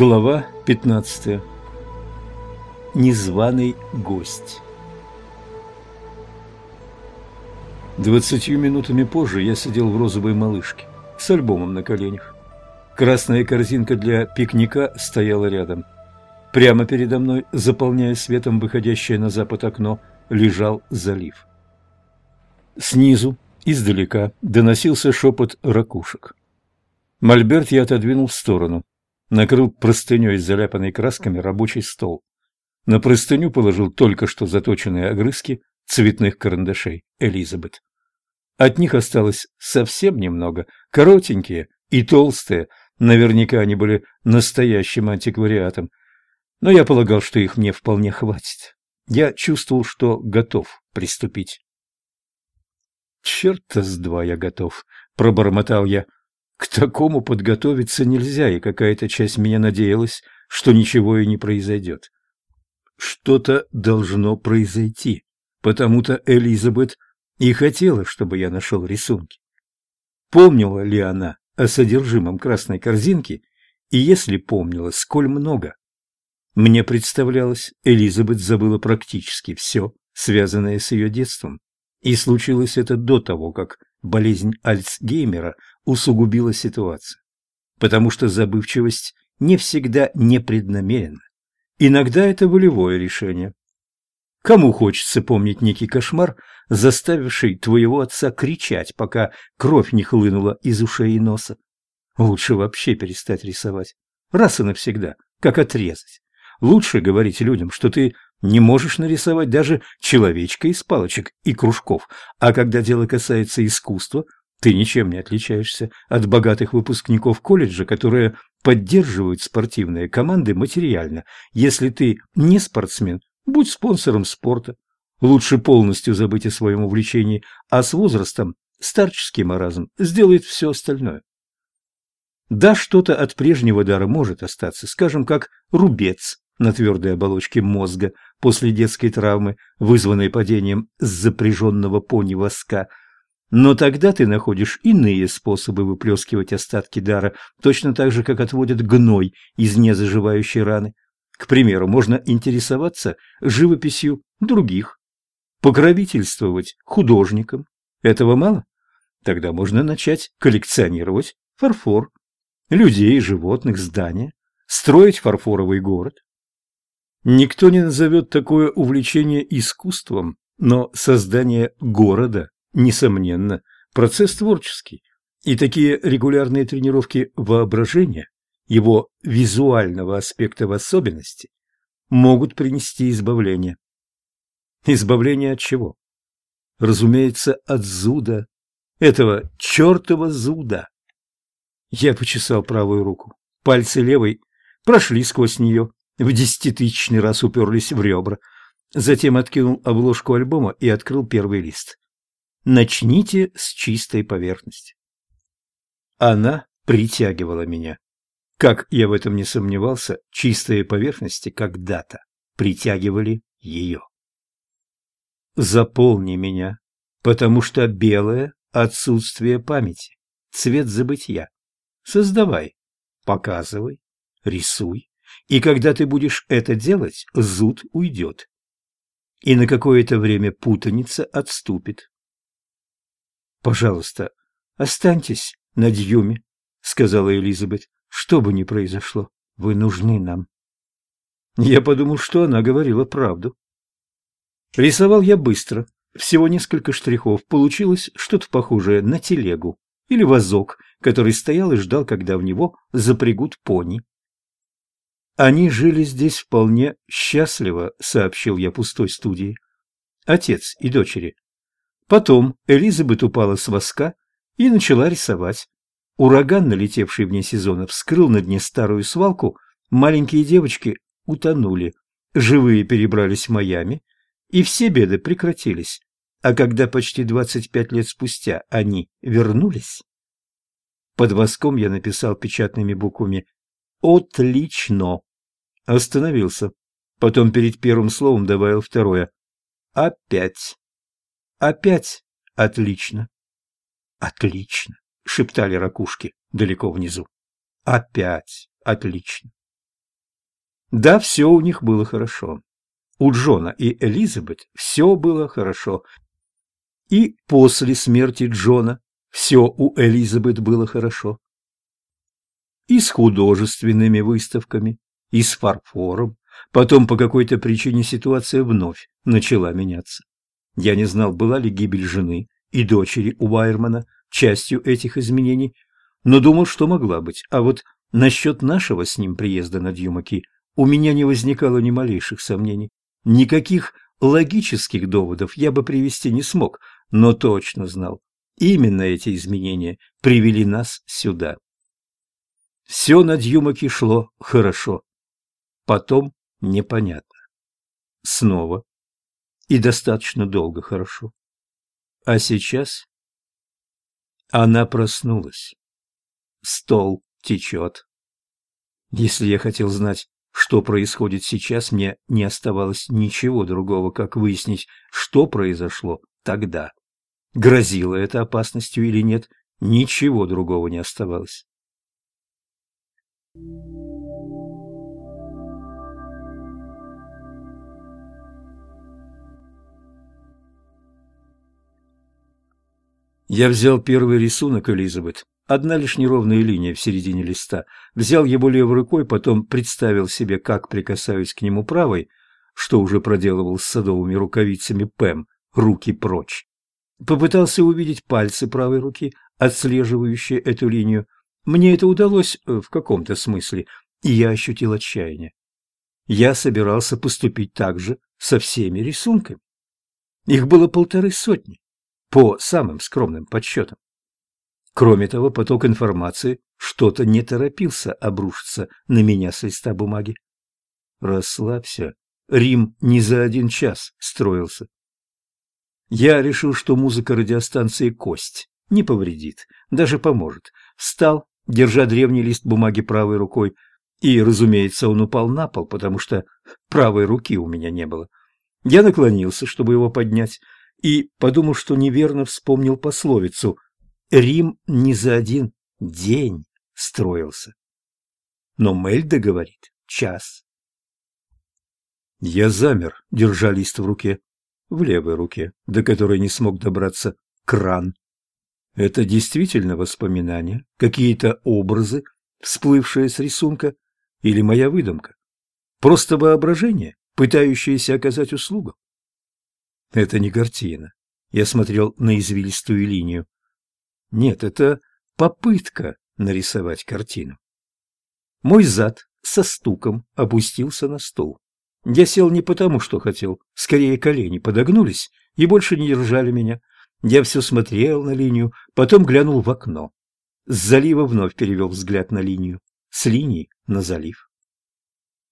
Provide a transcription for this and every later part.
Глава 15. Незваный гость. Двадцатью минутами позже я сидел в розовой малышке с альбомом на коленях. Красная корзинка для пикника стояла рядом. Прямо передо мной, заполняя светом выходящее на запад окно, лежал залив. Снизу, издалека, доносился шепот ракушек. Мольберт я отодвинул в сторону накрыл простыней, заляпанной красками, рабочий стол. На простыню положил только что заточенные огрызки цветных карандашей Элизабет. От них осталось совсем немного, коротенькие и толстые, наверняка они были настоящим антиквариатом, но я полагал, что их мне вполне хватит. Я чувствовал, что готов приступить. «Черт-то с два я готов», — пробормотал я. К такому подготовиться нельзя, и какая-то часть меня надеялась, что ничего и не произойдет. Что-то должно произойти, потому-то Элизабет и хотела, чтобы я нашел рисунки. Помнила ли она о содержимом красной корзинки, и если помнила, сколь много? Мне представлялось, Элизабет забыла практически все, связанное с ее детством, и случилось это до того, как болезнь Альцгеймера усугубила ситуацию. Потому что забывчивость не всегда непреднамеренна. Иногда это волевое решение. Кому хочется помнить некий кошмар, заставивший твоего отца кричать, пока кровь не хлынула из ушей и носа? Лучше вообще перестать рисовать. Раз и навсегда, как отрезать. Лучше говорить людям, что ты не можешь нарисовать даже человечка из палочек и кружков, а когда дело касается искусства, ты ничем не отличаешься от богатых выпускников колледжа, которые поддерживают спортивные команды материально. Если ты не спортсмен, будь спонсором спорта. Лучше полностью забыть о своем увлечении, а с возрастом старческий маразм сделает все остальное. Да, что-то от прежнего дара может остаться, скажем, как рубец на твердой оболочке мозга после детской травмы, вызванной падением с запряженного пони воска. Но тогда ты находишь иные способы выплескивать остатки дара, точно так же, как отводят гной из незаживающей раны. К примеру, можно интересоваться живописью других, покровительствовать художникам. Этого мало? Тогда можно начать коллекционировать фарфор, людей, животных, здания, строить фарфоровый город. Никто не назовет такое увлечение искусством, но создание города, несомненно, процесс творческий. И такие регулярные тренировки воображения, его визуального аспекта в особенности, могут принести избавление. Избавление от чего? Разумеется, от зуда, этого чертова зуда. Я почесал правую руку. Пальцы левой прошли сквозь нее, в десятитысячный раз уперлись в ребра. Затем откинул обложку альбома и открыл первый лист. «Начните с чистой поверхности». Она притягивала меня. Как я в этом не сомневался, чистые поверхности когда-то притягивали ее. Заполни меня, потому что белое — отсутствие памяти, цвет забытья. Создавай, показывай, рисуй. И когда ты будешь это делать, зуд уйдет. И на какое-то время путаница отступит. «Пожалуйста, останьтесь на Дьюме», — сказала Элизабет. «Что бы ни произошло, вы нужны нам». Я подумал, что она говорила правду. Рисовал я быстро, всего несколько штрихов. Получилось что-то похожее на телегу или вазок, который стоял и ждал, когда в него запрягут пони. Они жили здесь вполне счастливо, сообщил я пустой студии. Отец и дочери. Потом Элизабет упала с воска и начала рисовать. Ураган, налетевший вне сезона, вскрыл на дне старую свалку, маленькие девочки утонули, живые перебрались в Майами, и все беды прекратились. А когда почти двадцать пять лет спустя они вернулись... Под воском я написал печатными буквами «Отлично!» Остановился. Потом перед первым словом добавил второе. Опять. Опять. Отлично. Отлично, шептали ракушки далеко внизу. Опять. Отлично. Да, все у них было хорошо. У Джона и Элизабет все было хорошо. И после смерти Джона все у Элизабет было хорошо. И с художественными выставками, и с фарфором. Потом по какой-то причине ситуация вновь начала меняться. Я не знал, была ли гибель жены и дочери у Вайермана частью этих изменений, но думал, что могла быть. А вот насчет нашего с ним приезда на Дьюмаки у меня не возникало ни малейших сомнений. Никаких логических доводов я бы привести не смог, но точно знал, именно эти изменения привели нас сюда. Все на Дьюмаке шло хорошо. Потом непонятно. Снова. И достаточно долго хорошо. А сейчас она проснулась. Стол течет. Если я хотел знать, что происходит сейчас, мне не оставалось ничего другого, как выяснить, что произошло тогда. Грозило это опасностью или нет, ничего другого не оставалось. Я взял первый рисунок Элизабет, одна лишь неровная линия в середине листа, взял его левой рукой, потом представил себе, как прикасаюсь к нему правой, что уже проделывал с садовыми рукавицами Пэм, руки прочь. Попытался увидеть пальцы правой руки, отслеживающие эту линию. Мне это удалось э, в каком-то смысле, и я ощутил отчаяние. Я собирался поступить так же со всеми рисунками. Их было полторы сотни по самым скромным подсчетам. Кроме того, поток информации что-то не торопился обрушиться на меня с листа бумаги. Расслабься. Рим не за один час строился. Я решил, что музыка радиостанции «Кость» не повредит, даже поможет. Встал, держа древний лист бумаги правой рукой, и, разумеется, он упал на пол, потому что правой руки у меня не было. Я наклонился, чтобы его поднять, и подумал, что неверно вспомнил пословицу «Рим не за один день строился». Но Мельда говорит «час». Я замер, держа лист в руке, в левой руке, до которой не смог добраться кран. Это действительно воспоминания, какие-то образы, всплывшие с рисунка, или моя выдумка? Просто воображение, пытающееся оказать услугу? Это не картина. Я смотрел на извилистую линию. Нет, это попытка нарисовать картину. Мой зад со стуком опустился на стол. Я сел не потому, что хотел, скорее колени подогнулись и больше не держали меня. Я все смотрел на линию, потом глянул в окно. С залива вновь перевел взгляд на линию, с линии на залив.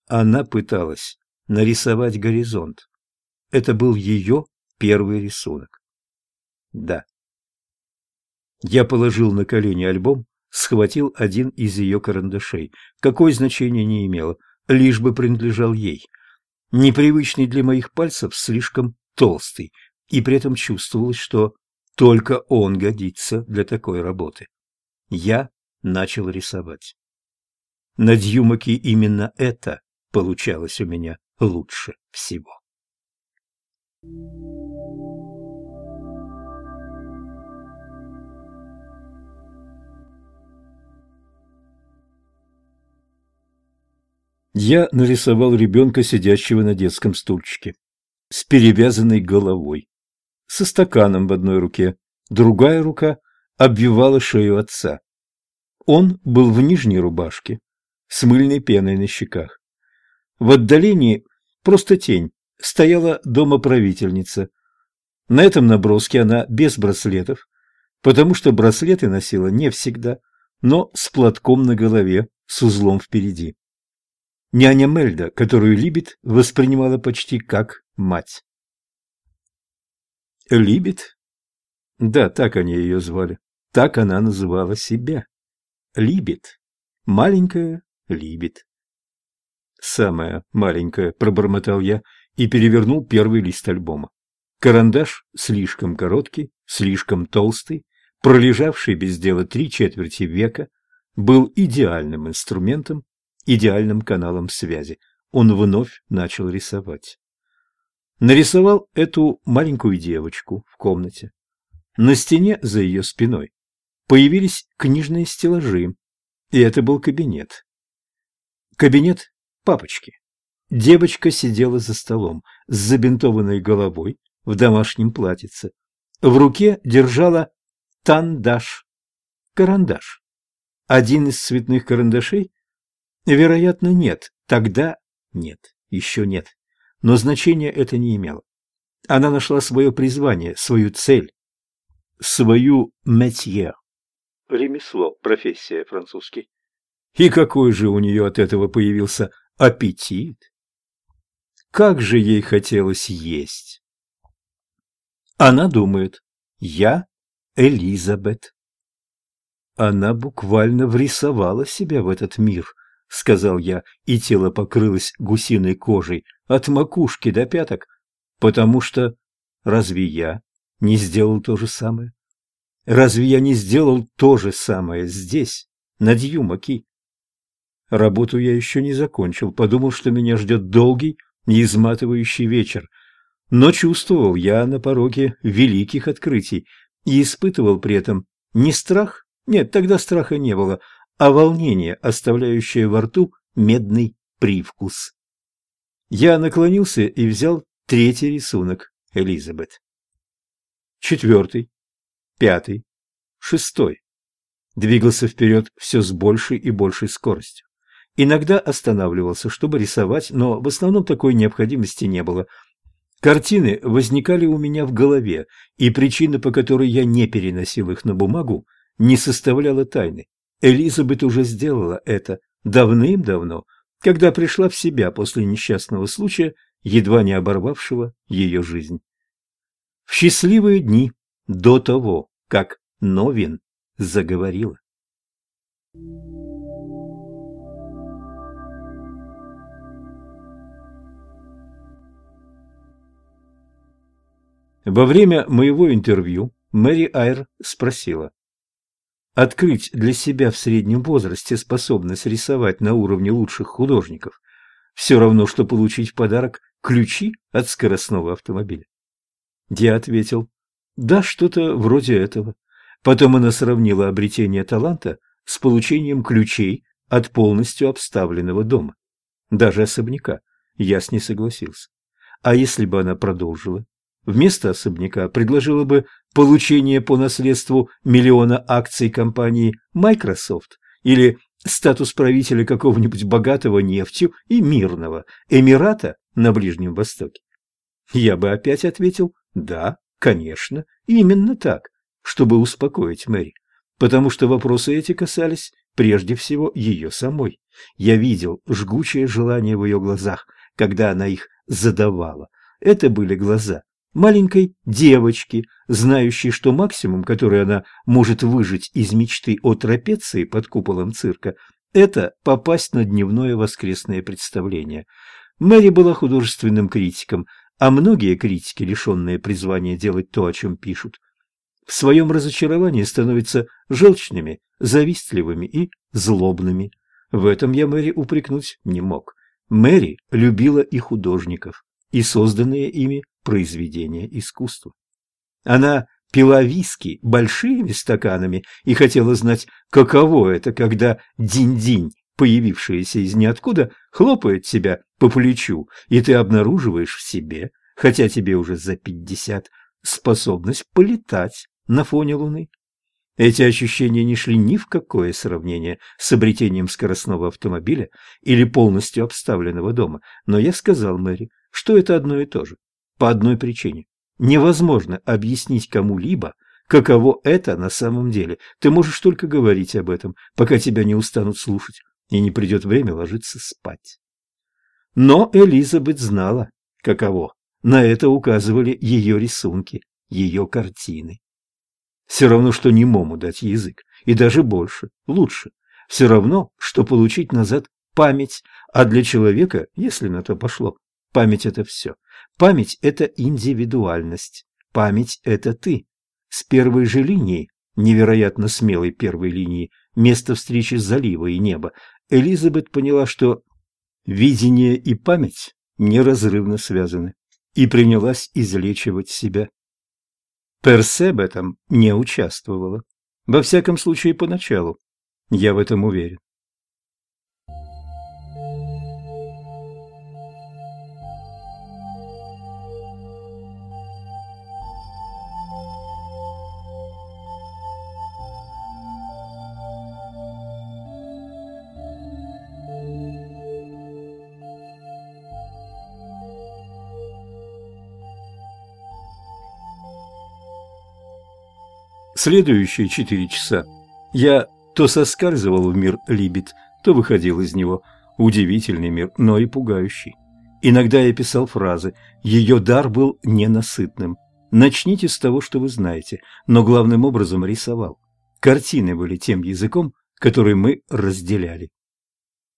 Она пыталась нарисовать горизонт. Это был ее первый рисунок. Да. Я положил на колени альбом, схватил один из ее карандашей. Какое значение не имело, лишь бы принадлежал ей. Непривычный для моих пальцев, слишком толстый, и при этом чувствовалось, что только он годится для такой работы. Я начал рисовать. На Дьюмаке именно это получалось у меня лучше всего. Я нарисовал ребенка, сидящего на детском стульчике, с перевязанной головой, со стаканом в одной руке, другая рука обвивала шею отца. Он был в нижней рубашке, с мыльной пеной на щеках. В отдалении просто тень, стояла домоправительница. На этом наброске она без браслетов, потому что браслеты носила не всегда, но с платком на голове, с узлом впереди. Няня Мельда, которую Либет воспринимала почти как мать. Либет? Да, так они ее звали. Так она называла себя. Либет. Маленькая Либет. Самая маленькая, пробормотал я и перевернул первый лист альбома. Карандаш слишком короткий, слишком толстый, пролежавший без дела три четверти века, был идеальным инструментом, идеальным каналом связи. он вновь начал рисовать. Нарисовал эту маленькую девочку в комнате. На стене за ее спиной появились книжные стеллажи, и это был кабинет. Кабинет папочки. Девочка сидела за столом с забинтованной головой в домашнем платьице. В руке держала тандаш, карандаш. Один из цветных карандашей? Вероятно, нет. Тогда нет. Еще нет. Но значения это не имело. Она нашла свое призвание, свою цель, свою métier. Ремесло, профессия французский. И какой же у нее от этого появился аппетит? Как же ей хотелось есть! Она думает, я Элизабет. Она буквально врисовала себя в этот мир, сказал я, и тело покрылось гусиной кожей от макушки до пяток, потому что разве я не сделал то же самое? Разве я не сделал то же самое здесь, на Дьюмаки? Работу я еще не закончил, подумал, что меня ждет долгий, неизматывающий вечер, но чувствовал я на пороге великих открытий и испытывал при этом не страх, нет, тогда страха не было, а волнение, оставляющее во рту медный привкус. Я наклонился и взял третий рисунок Элизабет. Четвертый, пятый, шестой. Двигался вперед все с большей и большей скоростью. Иногда останавливался, чтобы рисовать, но в основном такой необходимости не было – Картины возникали у меня в голове, и причина, по которой я не переносил их на бумагу, не составляла тайны. Элизабет уже сделала это давным-давно, когда пришла в себя после несчастного случая, едва не оборвавшего ее жизнь. В счастливые дни до того, как Новин заговорила. Во время моего интервью Мэри Айр спросила. Открыть для себя в среднем возрасте способность рисовать на уровне лучших художников все равно, что получить в подарок ключи от скоростного автомобиля. Я ответил, да, что-то вроде этого. Потом она сравнила обретение таланта с получением ключей от полностью обставленного дома, даже особняка. Я с ней согласился. А если бы она продолжила вместо особняка предложила бы получение по наследству миллиона акций компании Microsoft или статус правителя какого-нибудь богатого нефтью и мирного Эмирата на Ближнем Востоке? Я бы опять ответил «да, конечно, именно так», чтобы успокоить Мэри, потому что вопросы эти касались прежде всего ее самой. Я видел жгучее желание в ее глазах, когда она их задавала. Это были глаза, маленькой девочки, знающей, что максимум, который она может выжить из мечты о трапеции под куполом цирка, это попасть на дневное воскресное представление. Мэри была художественным критиком, а многие критики, лишенные призвания делать то, о чем пишут, в своем разочаровании становятся желчными, завистливыми и злобными. В этом я Мэри упрекнуть не мог. Мэри любила и художников, и созданные ими произведения искусства. Она пила виски большими стаканами и хотела знать, каково это, когда динь-динь, появившаяся из ниоткуда, хлопает тебя по плечу, и ты обнаруживаешь в себе, хотя тебе уже за пятьдесят, способность полетать на фоне Луны. Эти ощущения не шли ни в какое сравнение с обретением скоростного автомобиля или полностью обставленного дома, но я сказал Мэри, что это одно и то же. По одной причине. Невозможно объяснить кому-либо, каково это на самом деле. Ты можешь только говорить об этом, пока тебя не устанут слушать, и не придет время ложиться спать. Но Элизабет знала, каково. На это указывали ее рисунки, ее картины. Все равно, что немому дать язык, и даже больше, лучше. Все равно, что получить назад память, а для человека, если на то пошло, память – это все. Память – это индивидуальность. Память – это ты. С первой же линии, невероятно смелой первой линии, место встречи залива и неба, Элизабет поняла, что Видение и память неразрывно связаны, и принялась излечивать себя. Персе в этом не участвовала. Во всяком случае, поначалу. Я в этом уверен. Следующие четыре часа я то соскальзывал в мир Либит, то выходил из него. Удивительный мир, но и пугающий. Иногда я писал фразы. Ее дар был ненасытным. Начните с того, что вы знаете, но главным образом рисовал. Картины были тем языком, который мы разделяли.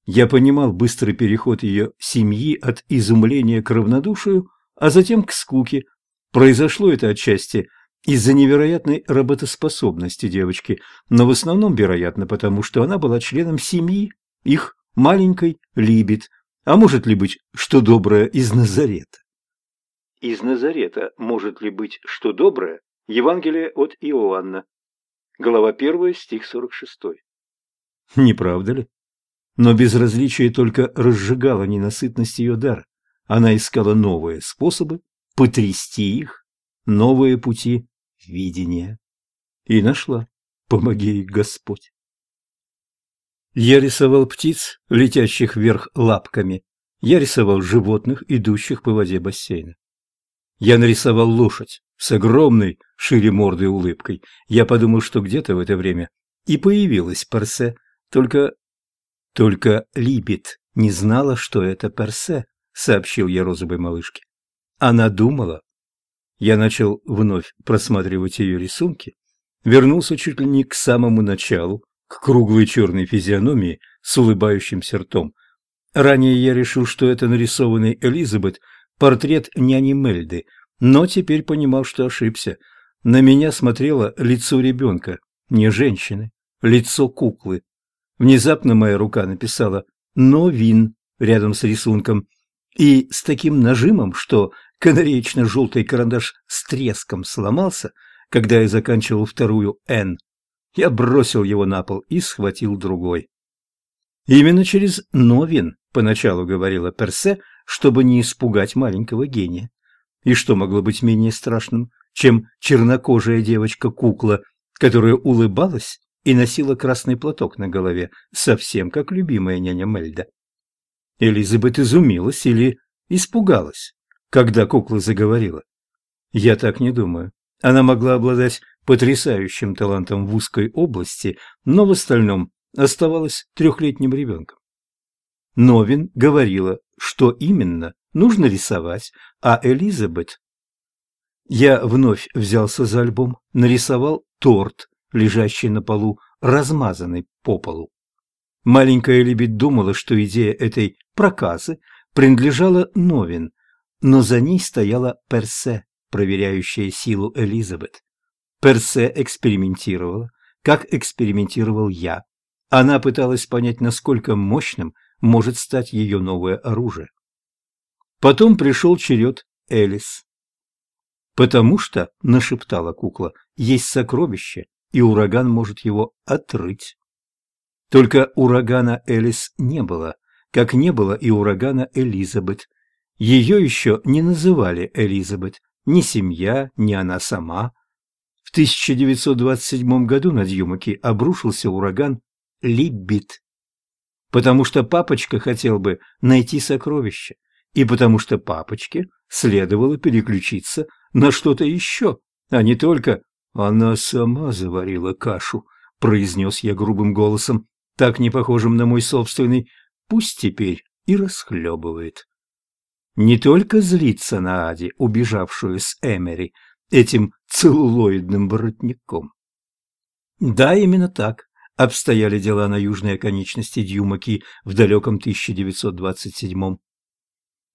Я понимал быстрый переход ее семьи от изумления к равнодушию, а затем к скуке. Произошло это отчасти из-за невероятной работоспособности девочки, но в основном, вероятно, потому что она была членом семьи, их маленькой Либит, а может ли быть что доброе из Назарета? Из Назарета может ли быть что доброе? Евангелие от Иоанна, глава 1, стих 46. Не правда ли? Но безразличие только разжигало ненасытность ее дара. Она искала новые способы потрясти их, новые пути видения. И нашла. Помоги ей, Господь. Я рисовал птиц, летящих вверх лапками. Я рисовал животных, идущих по воде бассейна. Я нарисовал лошадь с огромной, шире мордой улыбкой. Я подумал, что где-то в это время и появилась Персе, только... Только Либит не знала, что это Персе, сообщил я розовой малышке. Она думала, я начал вновь просматривать ее рисунки, вернулся чуть ли не к самому началу, к круглой черной физиономии с улыбающимся ртом. Ранее я решил, что это нарисованный Элизабет портрет няни Мельды, но теперь понимал, что ошибся. На меня смотрело лицо ребенка, не женщины, лицо куклы. Внезапно моя рука написала «Новин» рядом с рисунком, и с таким нажимом, что Канареечно-желтый карандаш с треском сломался, когда я заканчивал вторую «Н». Я бросил его на пол и схватил другой. Именно через «Новин» поначалу говорила Персе, чтобы не испугать маленького гения. И что могло быть менее страшным, чем чернокожая девочка-кукла, которая улыбалась и носила красный платок на голове, совсем как любимая няня Мельда. Элизабет изумилась или испугалась когда кукла заговорила. Я так не думаю. Она могла обладать потрясающим талантом в узкой области, но в остальном оставалась трехлетним ребенком. Новин говорила, что именно нужно рисовать, а Элизабет... Я вновь взялся за альбом, нарисовал торт, лежащий на полу, размазанный по полу. Маленькая Либет думала, что идея этой проказы принадлежала Новин, но за ней стояла Персе, проверяющая силу Элизабет. Персе экспериментировала, как экспериментировал я. Она пыталась понять, насколько мощным может стать ее новое оружие. Потом пришел черед Элис. «Потому что, — нашептала кукла, — есть сокровище, и ураган может его отрыть». Только урагана Элис не было, как не было и урагана Элизабет, ее еще не называли Элизабет, ни семья, ни она сама. В 1927 году на Дьюмаки обрушился ураган Либбит, потому что папочка хотел бы найти сокровище, и потому что папочке следовало переключиться на что-то еще, а не только «она сама заварила кашу», произнес я грубым голосом, так не похожим на мой собственный, пусть теперь и расхлебывает не только злиться на Ади, убежавшую с Эмери, этим целлулоидным воротником. Да, именно так обстояли дела на южной оконечности Дьюмаки в далеком 1927-м.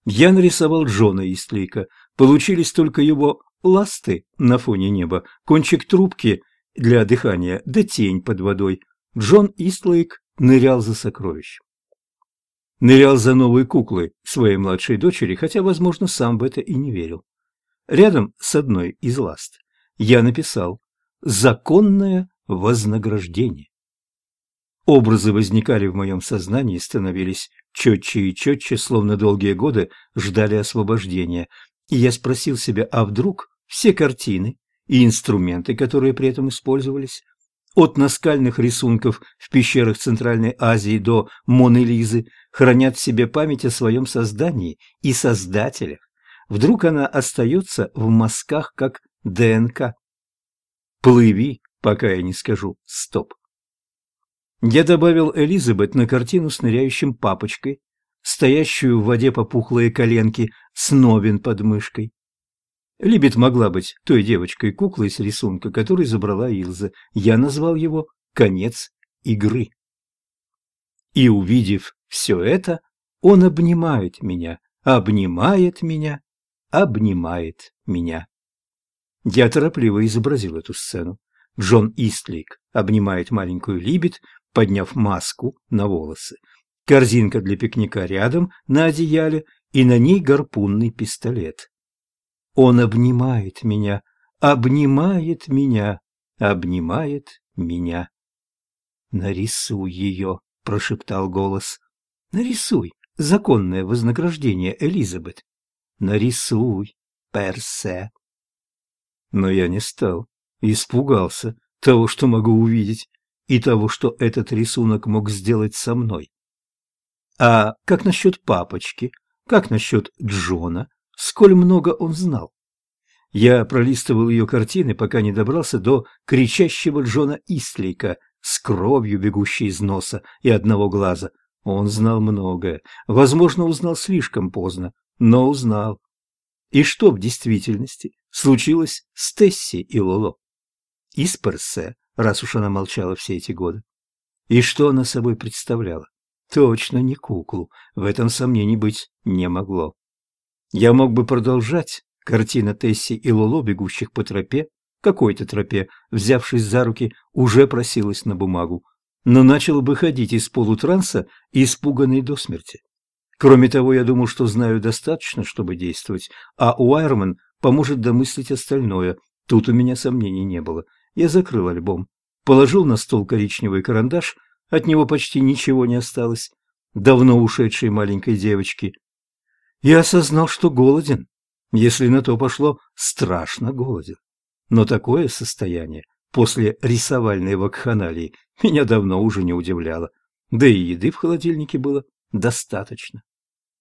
Я нарисовал Джона Истлейка, получились только его ласты на фоне неба, кончик трубки для дыхания, да тень под водой. Джон Истлейк нырял за сокровищем. Нырял за новой куклой своей младшей дочери, хотя, возможно, сам в это и не верил. Рядом с одной из ласт я написал «Законное вознаграждение». Образы возникали в моем сознании, становились четче и четче, словно долгие годы ждали освобождения. И я спросил себя, а вдруг все картины и инструменты, которые при этом использовались, от наскальных рисунков в пещерах Центральной Азии до Моны Лизы, хранят в себе память о своем создании и создателях. Вдруг она остается в мазках, как ДНК. Плыви, пока я не скажу «стоп». Я добавил Элизабет на картину с ныряющим папочкой, стоящую в воде по пухлые коленки с новин под мышкой. Либет могла быть той девочкой-куклой с рисунка, который забрала Илза. Я назвал его «Конец игры». И, увидев все это, он обнимает меня, обнимает меня, обнимает меня. Я торопливо изобразил эту сцену. Джон Истлик обнимает маленькую Либет, подняв маску на волосы. Корзинка для пикника рядом, на одеяле, и на ней гарпунный пистолет. Он обнимает меня, обнимает меня, обнимает меня. «Нарисуй ее», — прошептал голос. «Нарисуй законное вознаграждение, Элизабет. Нарисуй, Персе». Но я не стал. Испугался того, что могу увидеть, и того, что этот рисунок мог сделать со мной. А как насчет папочки? Как насчет Джона? сколь много он знал. Я пролистывал ее картины, пока не добрался до кричащего Джона Истлейка с кровью, бегущей из носа и одного глаза. Он знал многое. Возможно, узнал слишком поздно, но узнал. И что в действительности случилось с Тесси и Лоло? И с Персе, раз уж она молчала все эти годы. И что она собой представляла? Точно не куклу, в этом сомнений быть не могло. Я мог бы продолжать. Картина Тесси и Лоло, бегущих по тропе, какой-то тропе, взявшись за руки, уже просилась на бумагу, но начал бы ходить из полутранса, испуганный до смерти. Кроме того, я думал, что знаю достаточно, чтобы действовать, а Уайерман поможет домыслить остальное. Тут у меня сомнений не было. Я закрыл альбом, положил на стол коричневый карандаш, от него почти ничего не осталось, давно ушедшей маленькой девочки, я осознал, что голоден. Если на то пошло, страшно голоден. Но такое состояние после рисовальной вакханалии меня давно уже не удивляло. Да и еды в холодильнике было достаточно.